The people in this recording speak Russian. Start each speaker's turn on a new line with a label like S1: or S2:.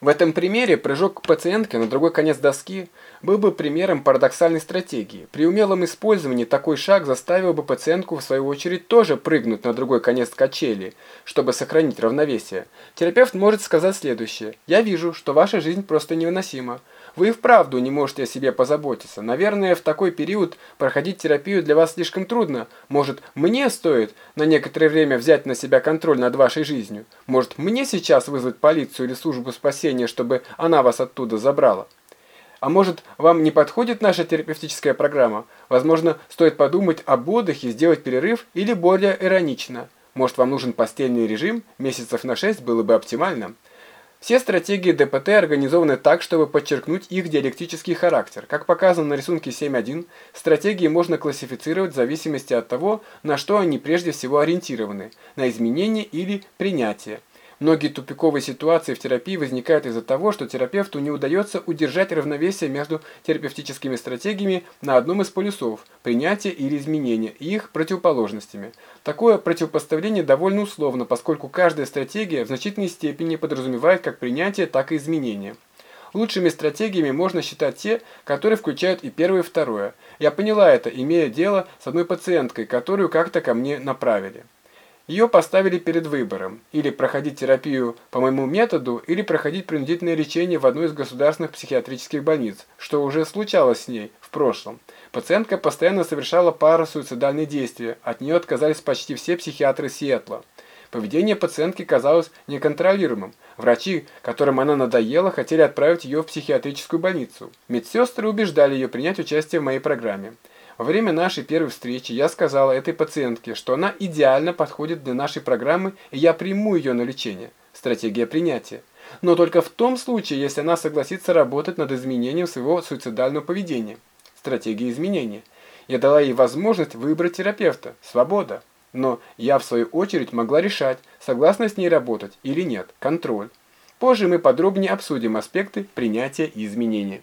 S1: В этом примере прыжок пациентки на другой конец доски был бы примером парадоксальной стратегии. При умелом использовании такой шаг заставил бы пациентку в свою очередь тоже прыгнуть на другой конец качели, чтобы сохранить равновесие. Терапевт может сказать следующее. «Я вижу, что ваша жизнь просто невыносима. Вы и вправду не можете о себе позаботиться. Наверное, в такой период проходить терапию для вас слишком трудно. Может, мне стоит на некоторое время взять на себя контроль над вашей жизнью? Может, мне сейчас вызвать полицию или службу спасения, чтобы она вас оттуда забрала? А может, вам не подходит наша терапевтическая программа? Возможно, стоит подумать об отдыхе, сделать перерыв или более иронично. Может, вам нужен постельный режим? Месяцев на 6 было бы оптимально. Все стратегии ДПТ организованы так, чтобы подчеркнуть их диалектический характер. Как показано на рисунке 7.1, стратегии можно классифицировать в зависимости от того, на что они прежде всего ориентированы – на изменение или принятие. Многие тупиковые ситуации в терапии возникают из-за того, что терапевту не удается удержать равновесие между терапевтическими стратегиями на одном из полюсов – принятия или изменения, и их противоположностями. Такое противопоставление довольно условно, поскольку каждая стратегия в значительной степени подразумевает как принятие, так и изменение. Лучшими стратегиями можно считать те, которые включают и первое, и второе. Я поняла это, имея дело с одной пациенткой, которую как-то ко мне направили. Ее поставили перед выбором – или проходить терапию по моему методу, или проходить принудительное лечение в одной из государственных психиатрических больниц, что уже случалось с ней в прошлом. Пациентка постоянно совершала парасуицидальные действия, от нее отказались почти все психиатры Сиэтла. Поведение пациентки казалось неконтролируемым. Врачи, которым она надоела, хотели отправить ее в психиатрическую больницу. Медсестры убеждали ее принять участие в моей программе. Во время нашей первой встречи я сказала этой пациентке, что она идеально подходит для нашей программы, и я приму ее на лечение. Стратегия принятия. Но только в том случае, если она согласится работать над изменением своего суицидального поведения. Стратегия изменения. Я дала ей возможность выбрать терапевта. Свобода. Но я, в свою очередь, могла решать, согласна с ней работать или нет. Контроль. Позже мы подробнее обсудим аспекты принятия и изменения.